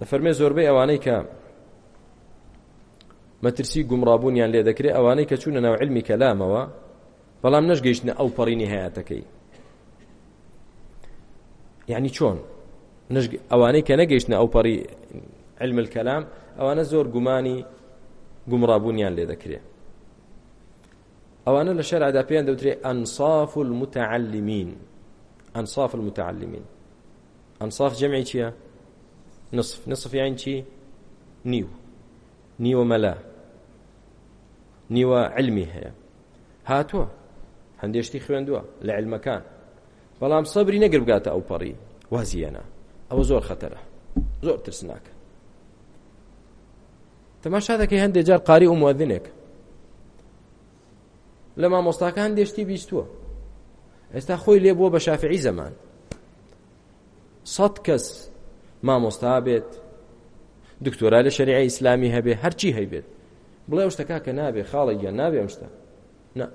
فرمي زوربي أوانيك مەترسی گومڕابوونیان لێ دەکرێت ئەوانەی کە چوونە ناو علمی کەلامەوە بەڵام نەشگەیشتە ئەو پەڕی نهایەتەکەی یعنی چۆن ئەوانەی کە نەگەیشتە ئەوپەڕی علم الكلام ئەوانە زۆر گومانی گومڕابوونیان لێ دەکرێت ئەوانە لە شەرعدا پێیان دەوترێت ئەنصاف المتعلمین ئەنصاف المتعلمین ئەنصاف جەمعی چییە نصف نصف یان چی نیو نیوە مەلا نیوە علمی هەیە هاتووە هەندێشتی خوێندووە لە علمەکان بەڵام سەبری نەگر بگاتە ئەو پەڕی وازیەنە ئەوە زۆر خەتەرە زۆر ترسناکە تەماشا دەکەی هەندێک جار قاری و موادنێک لە مامۆستاکە هەندێشتی بیستووە ئێستا خۆی لێ بووە بە شافعی زەمان سەد کەس مامۆستا بێت دکتۆرا لە شریعی ئیسلامی هەبێ هەرچی هەیبێت بڵێ شتەکە کە نابێ خاڵی گیان نابێ ئەم شتە نه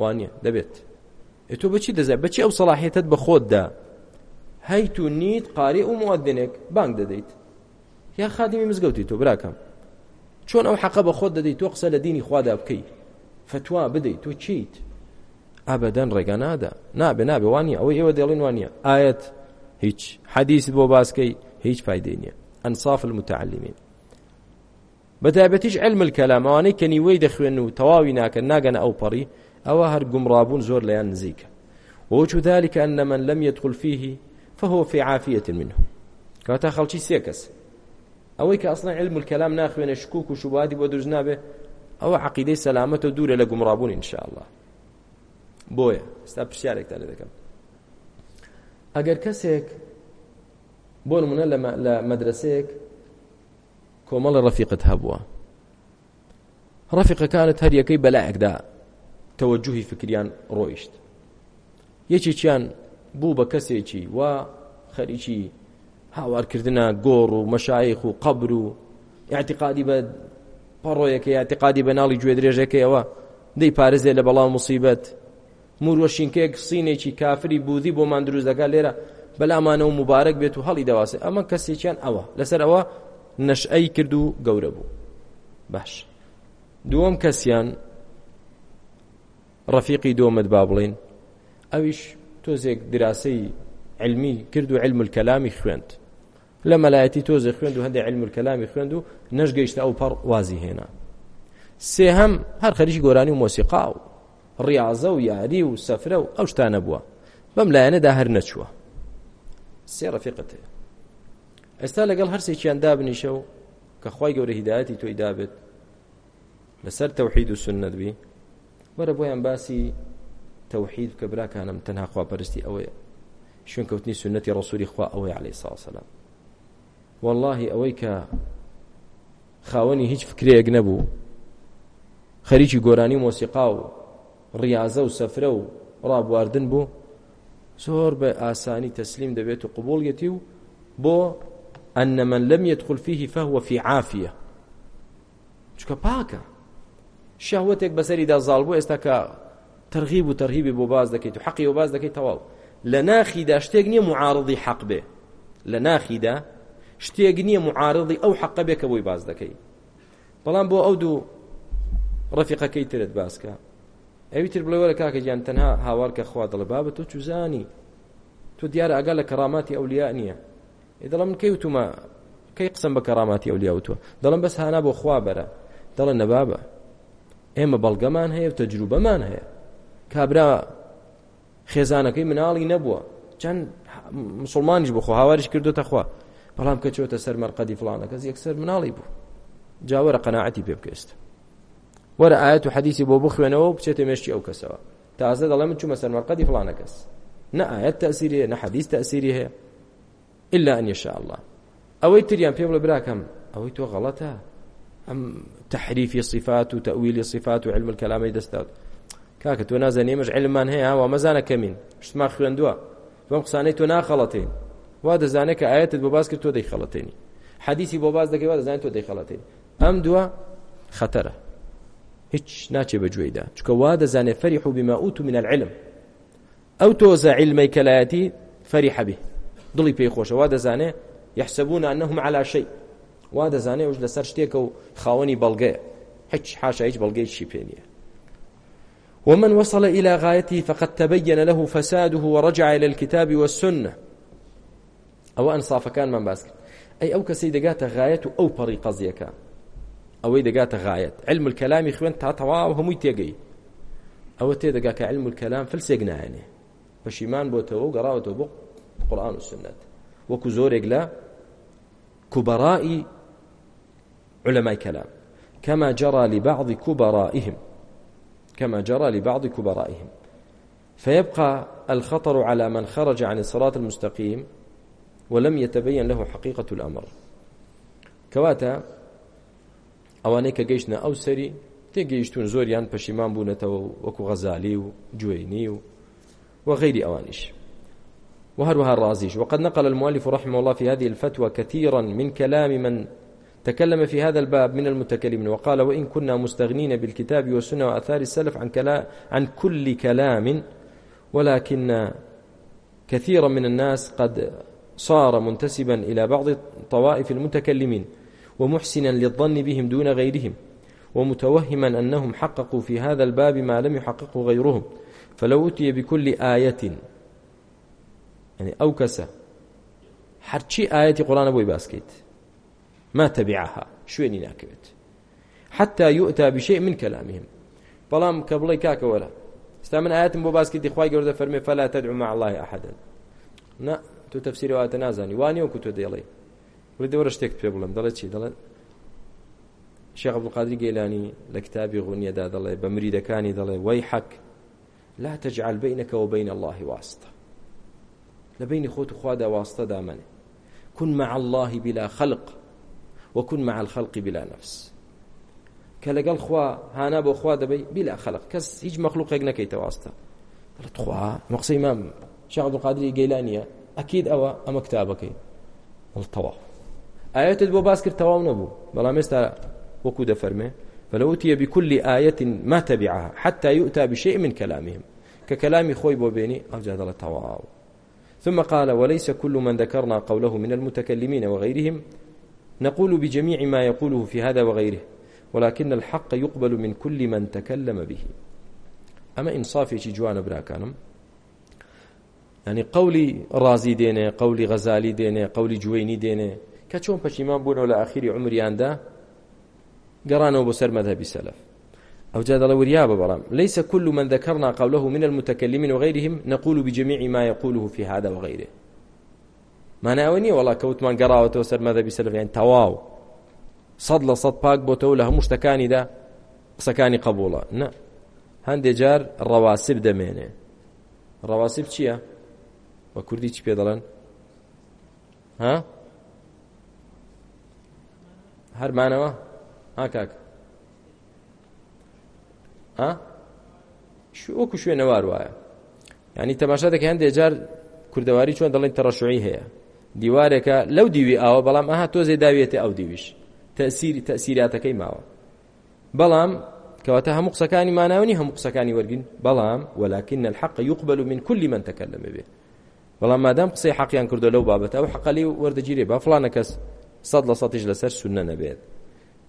وانە دەبێت تۆ بچی دەزای بچی ئەو سەلاحێتت بە خۆتدا هەیت و نیت قاری و موادێنێک بانگ دەدەیت یا خادیمی مزگەوتی تۆ براکەم چۆن ئەو حەقە بە خۆت دەدەیت تۆ قسە لە دینی خوادا بکەیت فتوا بدەیت تۆ چیت ئابدەن ڕێگە نادا نابێ نابێ وانی ئەوەی ئێوە دەڵێن وانە ئاەت هیچ حەدیث بۆ باسکەی هیچ فایدەی نییە ئەنصاف المتعلمین بەتابەتیش علم الكلام ئەوانەی کە نیوەی دەخوێن و تەواوی ناکەن ناگەن ئەو پەڕی ئەوە هەر گومڕابوون زۆر لەیان نزیکە وەچو ذلك أن من لم يدخل فيه فهو في عافية منه کاتا خەڵکی سێ کەس ئەوەی کە ئەسڵان علم الكلام ناخوێنە شکوک و شوبادی بۆ دروست نابێ ئەوە عقیدەی سەلامەتە دوورە لە گومڕابوون انشاءله بۆیە ستا پرسیارێکتا لە دەکەم ئەگەر کەسێک بۆ نمونە لە مەدرسەیەک کۆمەڵە ڕەفیقت هەبووە ڕەفیقەکانت هەریەکەی بەلایەکدا تەوەجوهی فکریان ڕۆیشت یەکێکیان بوو بە کەسێکی وا خەریکی هاوارکردنە گۆڕ و مەشایخ و قبر و یاعتقادی بە پەڕۆیەکە یاعتقادی بە ناڵی گوێ درێژەکەیەوە دەی پارێزێ لە بەڵام مصیبەت موروەشینکەیەک سینێکی کافری بودی بۆ من دروستەکە لێرە بەلامانە و مبارەک بێت و هەڵی دەواسێ ئەمە کەسێکیان ئەوە لەسەر ئەوە نەشعی کرد و گەورە بوو باش دووەم کەسیان ڕەفیقی دۆمت با بڵین ئەویش تۆزێک دراسەی علمی کرد و علم کەلامی خوێند لە مەلایەتی تۆزێ خوێند و هەندێک علم کەلامی خوێند و نەشگەیشتە ئەو پەڕ وازی هێنا سێ هەم هەر خەریکی گۆرانی و مۆسیقا و ڕیازە و یاری و سەفرە و ئەو شتانە بووە بەم لایەنەدا هەر نەچووە سێ ڕەفیقت ئێستا لەگەڵ هەرسێکیان دابنیشە و کە خی گەورە هیداەتی تۆی دابێت لەسەر تەوحید و سنت بی وەرە بۆیان باسی تەوحید کە براکانم تەنها خواپەرستی ئەوەیە شوێن کەوتنی سنەتی ڕسووری خوا ئەوەی عليه ساسەلام واللهی ئەوەی کە خاوەنی هیچ فکرەیەک نەبوو خەریکی گۆرانی مۆسیقا و ڕاضە و سەفرە و ڕابواردن بوو زۆر بە ئاسانی تەسلیم دەبێت و قوبولگەتی و بۆ أن من لم يدخل فيه فهو في عافية چکە پاکە شەهوتێک بەسەریدا زاڵبوو ئێستا کە ترغیب و ترهیبی بۆ باز دەکەیت و حەقی و باز دەکەیت تەواو لە ناخیدا شتێک نییە معارضی حەق بێ لە ناخیدا شتێک نییە معارضی ئەو حەقە بێ کە بۆی باز دەکەی بەڵام بۆ ئەو دوو ڕفیقەکەی ترت باسکە ئەویتر بڵێوەرە کاکە گیان تەنها هاوار کە خوا دڵە بابە تۆ چوزانی تۆ دیارە ئەگا لە کەراماتی ئەولیا نییە ێ دەڵم من کەی وتومە کەی قسم بە کەراماتی ئەولیا وتوە دەڵم بەس هانا بۆ خوا بەرە دەڵێن نەبابە ئێمە بەڵگەمان هەیە و تەجروبەمان هەیە کابرا خێزانەکەی مناڵی نەبووە چەند مسلمانیش بخۆ هاواریش کردوتە خوا بەڵام کە چۆتە سەر مەرقەدی فلانەکە یەکسەر مناڵی بوو جاوەرە قەناعەتی پێ بکەست وەرە ئاەت و حەدیسی بۆ بخوێنەوە و بچێتە مێشتی ئەو کەسەوە تازە دەڵێ من چوومە سەر مەرقەدی فلانە کەس نە ئاەت تەسیری هەیە نە حەدیس تەسیری هەیە إلا أن يشاء الله ئەوەی تریان پێ بڵێ براکەم ئەوەی تۆ غەڵەتە ئەم تحریفی صفات و تەویلی صفات و علم کەلامی دەستات کاکە تۆ نازانێمەش علممان هەیە هاوا مەزانە کەمین شتمان خوێندووە بەم قسانەی تۆ ناخەڵەتین وا دەزانێت کە ئاەتت بۆ باس کرد تۆ دەی خەڵەتێنی حەدیسی بۆ باز دەکەی وا دەزانێت تۆ دەی خەڵەتێنی ئەم دووە خەتەرە هیچ ناچێ بەگوێیدا چکە وا دەزانێت فەری حوبیما ئووت من العلم ئەو تۆزە علمەی کەلایەتی فەری حەبی دڵی پێی خۆشەوە دەزانێت يحسبون أنهم على شيء وا دەزانێ وش لەسەر شتێکە و خاوەنی بەڵگەیە هیچ حاشا هیچ بەڵگەیشی پێ نییە ومن وصل إلى غايته فقد تبين له فساده ورجع إلى الكتاب والسنة أو أنصاف كان من باسكر أي أو كسي دقات غاية أو بري قضيك أو دقات غاية علم الكلام خوين تعطوا وهم يتيقي أو تي دقاك علم الكلام فلسيقنا يعني بشيمان بوتو قراوة بق قرآن والسنة وكزورق لا كبرائي علماء كلام كما جرى لبعض كبرائهم كما جرى لبعض كبرائهم فيبقى الخطر على من خرج عن الصراط المستقيم ولم يتبين له حقيقة الأمر كواتا ئەوانەی کە گەیشتە ئەو سەری تێگەیشتون زۆریان پەشیمان بوونەتەوە وەکو غەزالی و جوێنی و وغير أوانش وهروها الرازيش وقد نقل المؤلف رحمه الله في هذه الفتوى كثيرا من كلام من تكلم في هذا الباب من المتكلمين وقال وإن كنا مستغنين بالكتاب والسنة وآثار السلف عن, كلا عن كل كلام ولكن كثيرا من الناس قد صار منتسبا إلى بعض طوائف المتكلمين ومحسنا للظن بهم دون غيرهم ومتوهما أنهم حققوا في هذا الباب ما لم يحققه غيرهم فلو أتي بكل آية يعني أو كسا هەرچی ئاەتی قۆرانە بۆی باسکەیت ما تبعها شوێنی ناکەوێت حتا یؤتا بشیء من کلامهم بەڵام کە بڵێ کاکە وەرە ستا من ئاەتم بۆ باسکردی خوای گەوردە فەرمێ فەلا تەدعو مع الله أحدا نا تۆ تەفسیرەوەتە نازانی وانیەوە کو تۆ دێڵێ بڵێ دەوەرە شتێک پێ بڵم دەڵێ چی دەڵێ شيخ عبد القادر جيلاني لكتابي غنية دا دلي بمريدة كاني دلي ويحك لا تجعل بينك وبين الله واسطة لبين خوت خوادا واسطة دامنه كن مع الله بلا خلق وەکون مع الخەڵقی بلا نفس کە لەگەڵ خوا هانا بۆ خوا دەبی بلا خەلق کەس هیچ مەخلوقێک نەکەیتە واستە دەڵێت خوا مەقسەی مام شێخ عەبدولقادری گەیلانیە ئەکید ئەوە ئەمە کتابەکەی تەواو ئاەتت بۆ باس کرد تەواو نەبوو بەڵام ئێستا وەکو دەفەرمێ فلوتي بكل آية ما تبعها حتى يؤتى بشيء من كلامهم ككلام خوي بوبيني أو جادل تواو ثم قال وليس كل من ذكرنا قوله من المتكلمين وغيرهم نقول بجميع ما يقوله في هذا وغيره ولكن الحق يقبل من كل من تكلم به أما إنصافي جوان براكانم ینی قولی ڕازی دێنێ قولی غەزالی دێنێ قولی جوێنی دێنێ کە چۆن پەشیمان بوونەوە لە ئاخری عمریاندا گەڕانەوە بۆ سەر مەذهبی سەلف ئەو جا دەڵە وریا بە بەڵام ليس كل من ذكرنا قوله من المتكلمين وغيرهم نقول بجميع ما يقوله في هذا وغيره ماناوە نیە وڵا کەوتمان گەڕاوەتەوە سەر مەدەبی سەلفیان تەواو سەد لە سەد پاک بۆتەوە لە هەموو شتەکانیدا قسەکانی قبوڵە نە هەندێک جار ڕەواسب دەمێنێ ڕەواسب چییە؟ بە کوردی چی پێ دەڵێن؟ ها؟ هەرمانەوە؟ ها کاک؟ ها؟ وەکو شوێنەوار وایە ینی تەماشا دەکە هەندێک جار کوردەواری چۆن دەڵێن تەڕەشوعی هەیە دیوارێکە لەو دیوی ئاوە بەڵام ئەها تۆزێ داویێتە ئەو دیویش تەسیری تەسیراتەکەی ماوە بەڵام کەواتە هەموو قسەکانی ماناونی هەموو قسەکانی وەرگین بەڵام ولكن الحق يقبل من كل من تكلم به بەڵام مادام قسەی حەقیان کردو لەو بابەتە ئەو حەقەلی وەردەگیرێ با فلانە کەس صد لصدش لسر سنة نبيت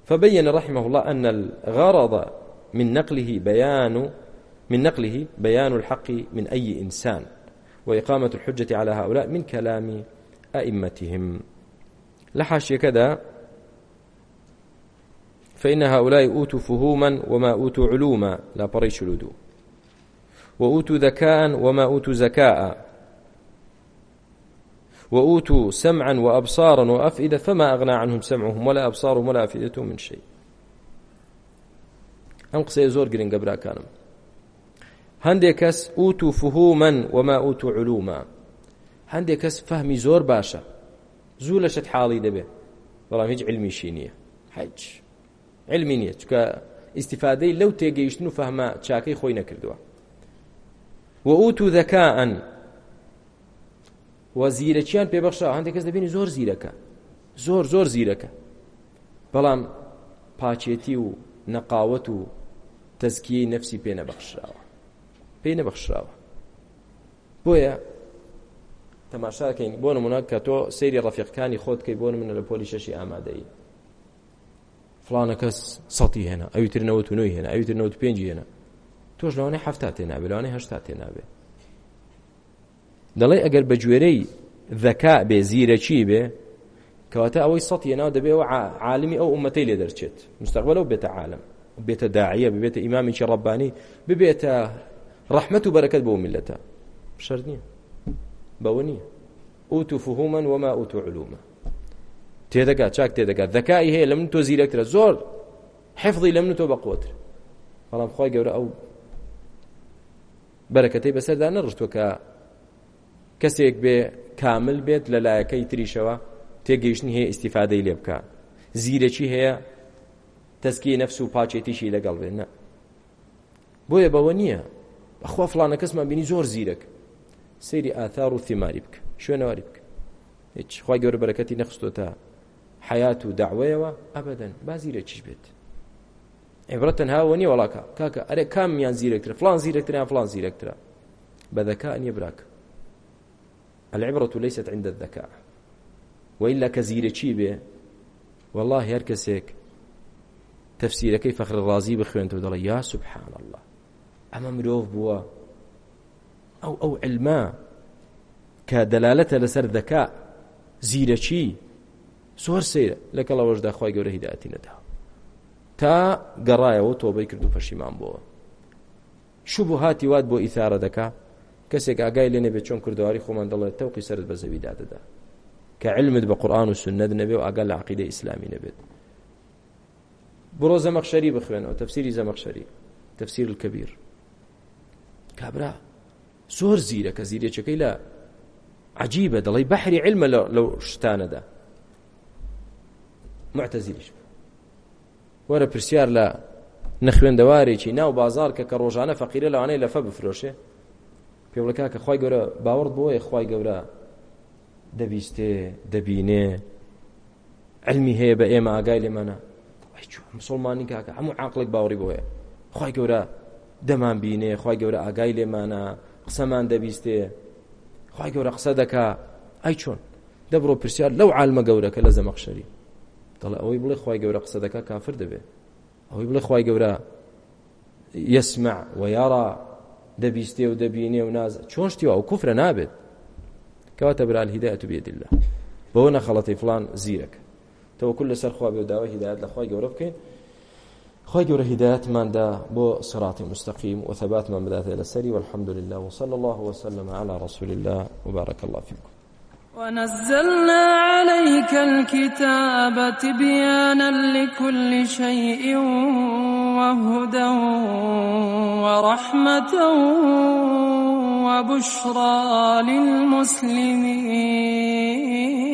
فبين رحمه الله أن الغرض من نقله بيان من نقله بيان الحق من أي إنسان وإقامة الحجة على هؤلاء من كلام أئمتهم لحاشيكدا فإن هؤلاء أوتوا فهوما وما أوتوا علوما لا بريش لدو وأوتوا ذكاء وما أوتوا زكاء وأوتوا سمعا وأبصارا وأفئدة فما أغنى عنهم سمعهم ولا أبصارهم ولا أفئدتهم من شيء ئەم قسەی زۆر گرنگە براکانم هەندێک کەس ئووت و فهومەن وما ئووت و علومە هەندێک کەس فەهمی زۆر باشە زوو لە شت حاڵی دەبێت بەڵام هیچ علمیشی نییە هیچ علمی نییە چکە ئیسیفادەی لەو تێگەیشتن و فەهمە چاکەی خۆی نەکردووە وەوت و ذەکان وە زیرەکییان پێبەخشە هەندێک کەس دەبینی زۆر زیرەکە زۆر زۆر زیرەکە بەڵام پاچێتی و نەقاوەت و تەزکیی نەفسی پێ نەبەخشراوە پێی نەبەخشراوە بۆیە تەماشاکەین بۆ نمونە کە تۆ سەیری ڕەفیقەکانی خۆتکەی بۆن منە لە پۆلی شەشی ئامادەی فلانە کەس سەڵی هێنا ئەویتر نەوە نوۆی هێنا ئەویتر نەوت پێنج هێنا تۆش لەوانەی هەفتا تێنابێت لەوانەی هەشتا تێنابێت دەڵێ ئەگەر بە گوێرەی ذەکا بێ زیرەچی بێ کەواتە ئەوەی سەڵی هێناو دەبێەوە عالمی ئەو ئومەتەی لێ دەرچێت مستەقبل ئەو بێتە عالم بێتە داعیە ببێتە ئیمامێکی ڕەبانی ببێتە ڕەحمەت و بەرەکەت بۆ میلەتە شەر نییە بەوە نیە ئووت و فهومەن وەما ئووت و علومە تێدەگات چاک تێدەگات دەکای هەیە لە من تۆ زیرەکترە زۆر حفظی لە من تۆ بەقوتر بەڵام خۆی گەورە ئەو بەرەکەتەی بەسەردا نەڕشتوە کە کەسێک بێ کامل بێت لە لایەکەی تریشەوە تێگەیشتنی هەیە ئیسیفادەی لێ بکە زیرەکی هەیە تەسکی نەفس و پاچێتیشی لەگەڵ بێن بۆیە بەوە نییە بەخوا فلانە کەسمان بینی زۆر زیرەک سەیری ئاثار و ثماری بکە شوێنەواری بکە هیچخوای گەورە بەرەکەتی نەخستۆتە حیات و داوایەوە ئەبدەن با زیرەکیش بێت عبرەت تەنهاوە نیە وڵاکە کاکە ئەرێ کامیان زیرەکتر فلان زیرەکترا فلان زیرەکترا بەذەکە نیە براکە العبرة ليست عند الذكاء وإلا كزيركي به والله هر كسيك تفسير كيف فخر الرازي بخوين تودل يا سبحان الله أما مروف بوا ئەو ئەو علما کە دەلالەتە لەسەر دەکا زیرەچی زۆر سەیرە لەگەڵەوەشدا خی گەورە هیداەتی نەدا تا گەڕایەوە تۆبەی کرد و پەشیمان بۆەوە شوبهاتی وات بۆ ئیثارە دەکا کەسێک ئاگای لێنێ بێت چۆن کردواری خۆمان دەڵێت تەوقی سرت بە زەویدا دەدا کە علمت بە قورآان و سنەت نەبێ و ئاگا لە عقیدە ئیسلامی نەبێت بڕۆ زەمەخشەری بخوێنەوە تەفسیری زەمەخشەری تەفسیر الكبیر کابرا زۆر زیرە کە زیرێکەکەی لە عجیبە دەڵی بەحری علمە لەو شتانەدا معتەزیریش وەرە پرسیار لە نەخوێندەوارێکی ناو بازار کە کە ڕۆژانە فەقیرە لەوانەیە لەفە بفرۆشێ پێوڵەکە کە خی گەورە باوەڕت بۆیە خی گەورە دەبیستێ دەبینێ ئەلمی هەیە بە ئێمە ئاگای لێمانە مسلمانی کاکە هەموو عقلێک باوەڕی بۆیە خی گەورە دەمان بینێ خی گەورە ئاگای لێمانە قسەمان دەبیستێ خی گەورە قسە دەکا ئای چۆن دەبڕۆ پرسیار لەو عالمە گەورەکە لە زەمەخشەری دەڵێ ئەوەی بڵێ خی گەورە قسە دەکا کافر دەبێ ئەوەی بڵێ خی گەورە یسمع و یارا دەبیستێ و دەبینێ و ناز چۆن شتیوە و کوفرە نابێت کەواتە برال هیدایەت و بێدللا بەوە نەخەڵەتی فلان زیرەکە تەوەکل لەسەر خوا بێ و داوای هیدایەت لە خی گەورە بکەین خۆی گەورە هدایەتماندا بۆ سراتی مستەقیم و ثباتمان بداتێ لەسەری والحمد لله وصلى الله وسلم على رسول الله وبارك الله فيكم ونزلنا عليك الكتاب تبيانا لكل شيء وهدى ورحمة وبشرى للمسلمين